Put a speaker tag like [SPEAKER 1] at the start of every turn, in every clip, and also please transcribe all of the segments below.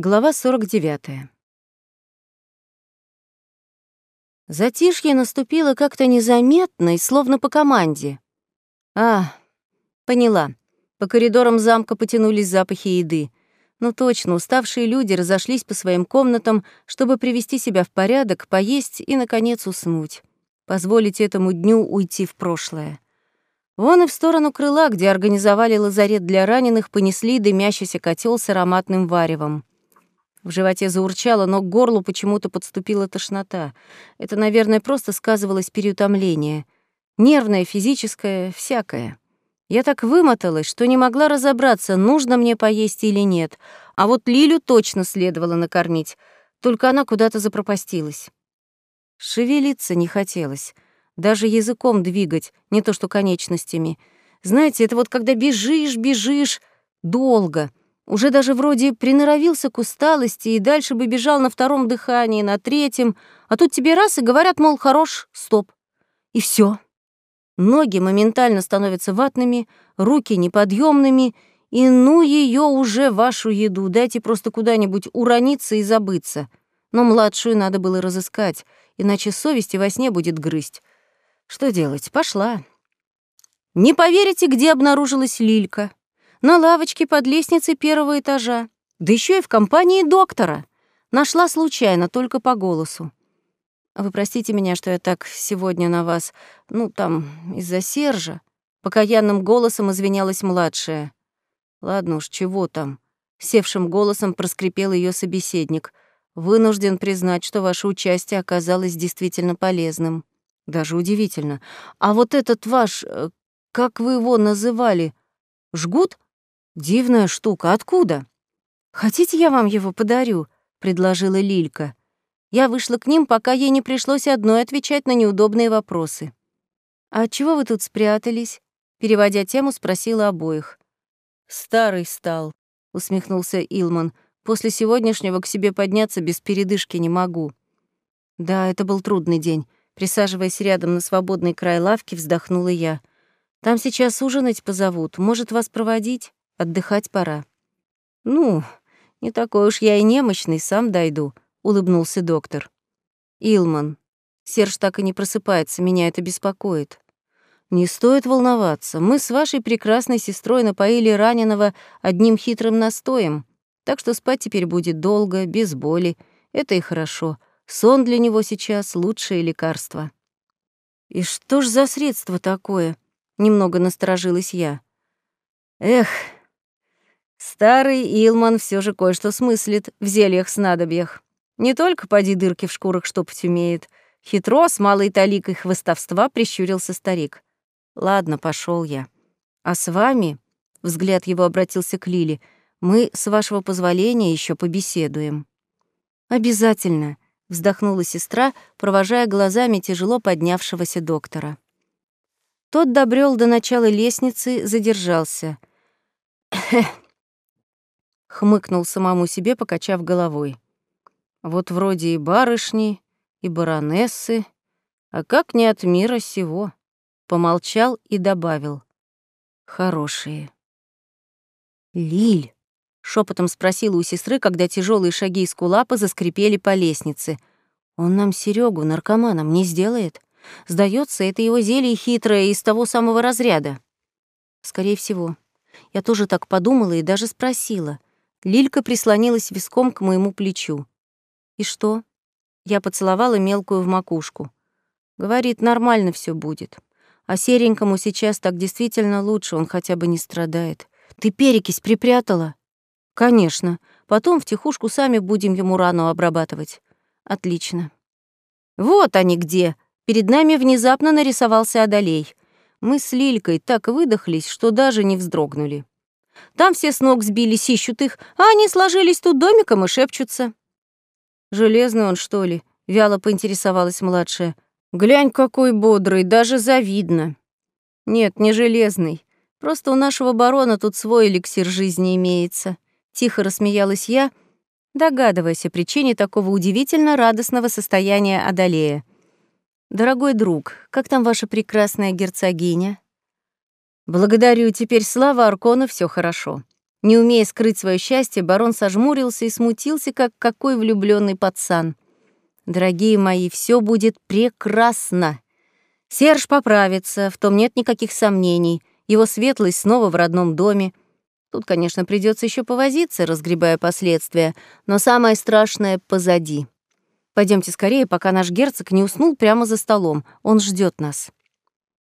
[SPEAKER 1] Глава 49. Затишье наступило как-то незаметно и словно по команде. А, поняла. По коридорам замка потянулись запахи еды. Ну точно, уставшие люди разошлись по своим комнатам, чтобы привести себя в порядок, поесть и, наконец, уснуть. Позволить этому дню уйти в прошлое. Вон и в сторону крыла, где организовали лазарет для раненых, понесли дымящийся котел с ароматным варевом. В животе заурчало, но к горлу почему-то подступила тошнота. Это, наверное, просто сказывалось переутомление. Нервное, физическое, всякое. Я так вымоталась, что не могла разобраться, нужно мне поесть или нет. А вот Лилю точно следовало накормить, только она куда-то запропастилась. Шевелиться не хотелось, даже языком двигать, не то что конечностями. Знаете, это вот когда бежишь, бежишь, долго — уже даже вроде приноровился к усталости и дальше бы бежал на втором дыхании, на третьем, а тут тебе раз и говорят, мол, хорош, стоп. И все. Ноги моментально становятся ватными, руки неподъемными, и ну ее уже вашу еду, дайте просто куда-нибудь урониться и забыться. Но младшую надо было разыскать, иначе совести во сне будет грызть. Что делать? Пошла. Не поверите, где обнаружилась Лилька на лавочке под лестницей первого этажа, да еще и в компании доктора. Нашла случайно, только по голосу. Вы простите меня, что я так сегодня на вас, ну, там, из-за Сержа. Покаянным голосом извинялась младшая. Ладно уж, чего там? Севшим голосом проскрипел ее собеседник. Вынужден признать, что ваше участие оказалось действительно полезным. Даже удивительно. А вот этот ваш, э, как вы его называли, жгут? Дивная штука. Откуда? Хотите, я вам его подарю? предложила Лилька. Я вышла к ним, пока ей не пришлось одной отвечать на неудобные вопросы. «А чего вы тут спрятались?» Переводя тему, спросила обоих. «Старый стал», — усмехнулся Илман. «После сегодняшнего к себе подняться без передышки не могу». Да, это был трудный день. Присаживаясь рядом на свободный край лавки, вздохнула я. «Там сейчас ужинать позовут. Может, вас проводить?» Отдыхать пора. Ну, не такой уж я и немощный, сам дойду, улыбнулся доктор. Илман, Серж так и не просыпается, меня это беспокоит. Не стоит волноваться. Мы с вашей прекрасной сестрой напоили раненого одним хитрым настоем, так что спать теперь будет долго, без боли. Это и хорошо. Сон для него сейчас лучшее лекарство. И что ж за средство такое? Немного насторожилась я. Эх, Старый Илман все же кое-что смыслит в зельях-снадобьях. Не только поди дырки в шкурах штопать умеет. Хитро, с малой таликой хвостовства прищурился старик. Ладно, пошел я. А с вами, взгляд его обратился к Лиле, мы, с вашего позволения, еще побеседуем. Обязательно, вздохнула сестра, провожая глазами тяжело поднявшегося доктора. Тот добрел до начала лестницы, задержался. Хмыкнул самому себе, покачав головой. Вот вроде и барышни, и баронессы, а как не от мира сего. Помолчал и добавил. Хорошие. Лиль, шепотом спросила у сестры, когда тяжелые шаги из кулапа заскрипели по лестнице. Он нам Серегу наркоманом не сделает? Сдается, это его зелье хитрое из того самого разряда. Скорее всего. Я тоже так подумала и даже спросила — Лилька прислонилась виском к моему плечу. «И что?» Я поцеловала мелкую в макушку. Говорит, нормально все будет. А серенькому сейчас так действительно лучше, он хотя бы не страдает. Ты перекись припрятала? Конечно. Потом втихушку сами будем ему рану обрабатывать. Отлично. Вот они где. Перед нами внезапно нарисовался Адалей. Мы с Лилькой так выдохлись, что даже не вздрогнули. Там все с ног сбились, ищут их, а они сложились тут домиком и шепчутся. «Железный он, что ли?» — вяло поинтересовалась младшая. «Глянь, какой бодрый, даже завидно». «Нет, не железный. Просто у нашего барона тут свой эликсир жизни имеется». Тихо рассмеялась я, догадываясь о причине такого удивительно радостного состояния Адалея. «Дорогой друг, как там ваша прекрасная герцогиня?» «Благодарю, теперь слава Аркона, все хорошо». Не умея скрыть свое счастье, барон сожмурился и смутился, как какой влюбленный пацан. Дорогие мои, все будет прекрасно. Серж поправится, в том нет никаких сомнений. Его светлость снова в родном доме. Тут, конечно, придется еще повозиться, разгребая последствия, но самое страшное позади. Пойдемте скорее, пока наш герцог не уснул прямо за столом. Он ждет нас.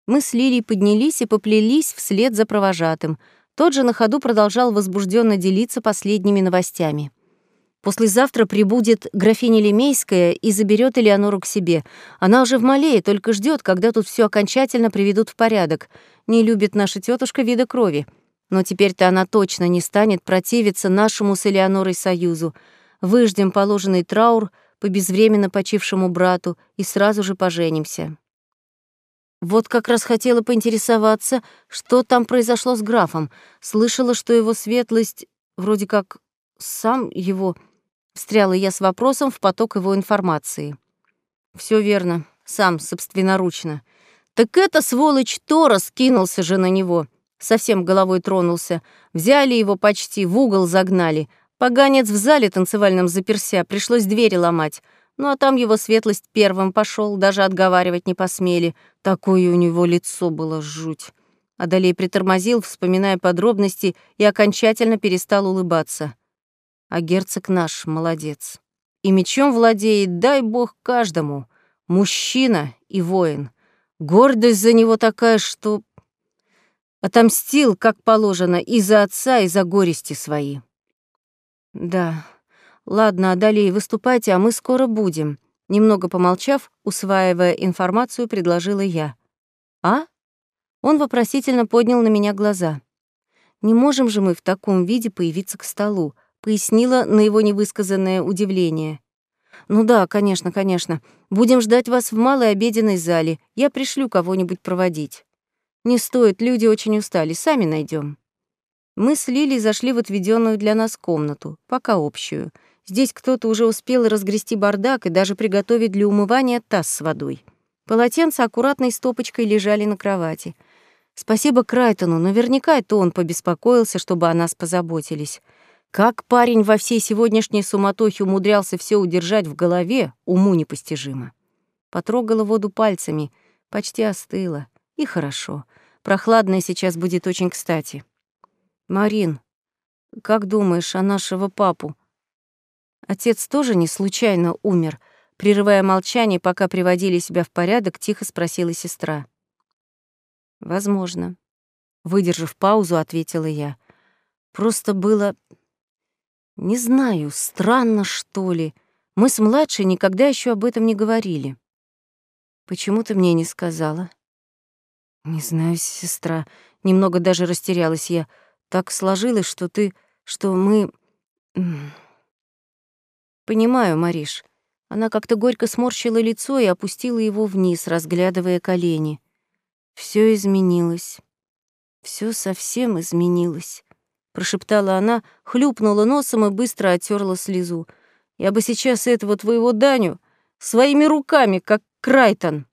[SPEAKER 1] Мы с Лилией поднялись и поплелись вслед за провожатым. Тот же на ходу продолжал возбужденно делиться последними новостями. Послезавтра прибудет графиня Лемейская и заберет Элеонору к себе. Она уже в Малее, только ждет, когда тут все окончательно приведут в порядок. Не любит наша тетушка вида крови. Но теперь-то она точно не станет противиться нашему с Элеонорой союзу. Выждем положенный траур по безвременно почившему брату и сразу же поженимся. Вот как раз хотела поинтересоваться, что там произошло с графом. Слышала, что его светлость вроде как сам его... Встряла я с вопросом в поток его информации. Все верно, сам, собственноручно. Так это сволочь Тора скинулся же на него. Совсем головой тронулся. Взяли его почти, в угол загнали. Поганец в зале танцевальном заперся, пришлось двери ломать. Ну а там его светлость первым пошел, даже отговаривать не посмели. Такое у него лицо было жуть. Адалей притормозил, вспоминая подробности, и окончательно перестал улыбаться. А герцог наш молодец. И мечом владеет, дай бог, каждому. Мужчина и воин. Гордость за него такая, что... Отомстил, как положено, и за отца, и за горести свои. Да, «Ладно, Адалей, выступайте, а мы скоро будем». Немного помолчав, усваивая информацию, предложила я. «А?» Он вопросительно поднял на меня глаза. «Не можем же мы в таком виде появиться к столу», пояснила на его невысказанное удивление. «Ну да, конечно, конечно. Будем ждать вас в малой обеденной зале. Я пришлю кого-нибудь проводить». «Не стоит, люди очень устали, сами найдем. Мы с Лилей зашли в отведенную для нас комнату, пока общую — Здесь кто-то уже успел разгрести бардак и даже приготовить для умывания таз с водой. Полотенца аккуратной стопочкой лежали на кровати. Спасибо Крайтону, наверняка это он побеспокоился, чтобы о нас позаботились. Как парень во всей сегодняшней суматохе умудрялся все удержать в голове, уму непостижимо. Потрогала воду пальцами, почти остыла. И хорошо. Прохладная сейчас будет очень кстати. «Марин, как думаешь, о нашего папу?» Отец тоже не случайно умер. Прерывая молчание, пока приводили себя в порядок, тихо спросила сестра. Возможно. Выдержав паузу, ответила я. Просто было... Не знаю, странно, что ли. Мы с младшей никогда еще об этом не говорили. Почему ты мне не сказала? Не знаю, сестра. Немного даже растерялась я. Так сложилось, что ты... что мы... «Понимаю, Мариш». Она как-то горько сморщила лицо и опустила его вниз, разглядывая колени. Все изменилось. Все совсем изменилось», — прошептала она, хлюпнула носом и быстро оттерла слезу. «Я бы сейчас этого твоего Даню своими руками, как Крайтон».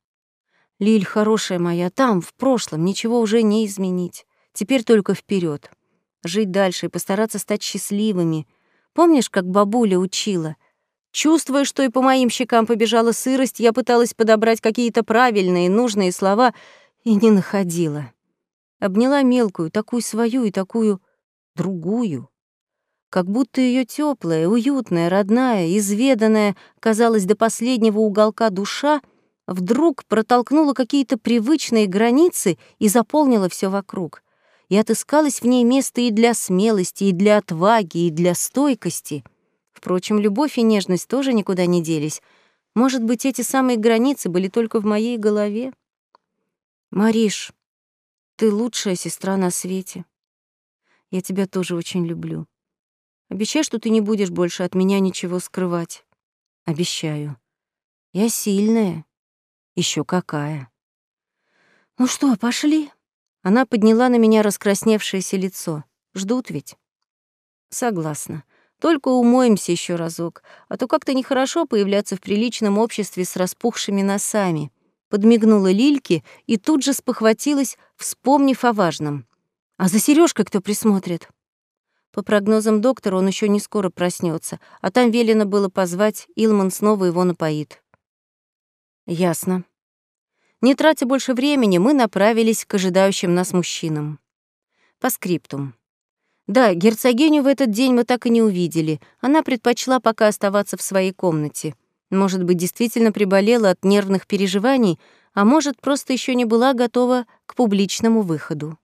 [SPEAKER 1] «Лиль, хорошая моя, там, в прошлом, ничего уже не изменить. Теперь только вперед. Жить дальше и постараться стать счастливыми — Помнишь, как бабуля учила? Чувствуя, что и по моим щекам побежала сырость, я пыталась подобрать какие-то правильные, нужные слова и не находила. Обняла мелкую, такую свою и такую другую. Как будто ее теплая, уютная, родная, изведанная, казалось, до последнего уголка душа, вдруг протолкнула какие-то привычные границы и заполнила все вокруг — и отыскалось в ней место и для смелости, и для отваги, и для стойкости. Впрочем, любовь и нежность тоже никуда не делись. Может быть, эти самые границы были только в моей голове? Мариш, ты лучшая сестра на свете. Я тебя тоже очень люблю. Обещай, что ты не будешь больше от меня ничего скрывать. Обещаю. Я сильная. Еще какая. Ну что, пошли? Она подняла на меня раскрасневшееся лицо. Ждут ведь? Согласна. Только умоемся еще разок, а то как-то нехорошо появляться в приличном обществе с распухшими носами. Подмигнула Лильке и тут же спохватилась, вспомнив о важном. А за Сережкой кто присмотрит? По прогнозам доктора, он еще не скоро проснется, а там велено было позвать, Илман снова его напоит. Ясно. Не тратя больше времени, мы направились к ожидающим нас мужчинам. По скриптум. Да, герцогиню в этот день мы так и не увидели. Она предпочла пока оставаться в своей комнате. Может быть, действительно приболела от нервных переживаний, а может, просто еще не была готова к публичному выходу.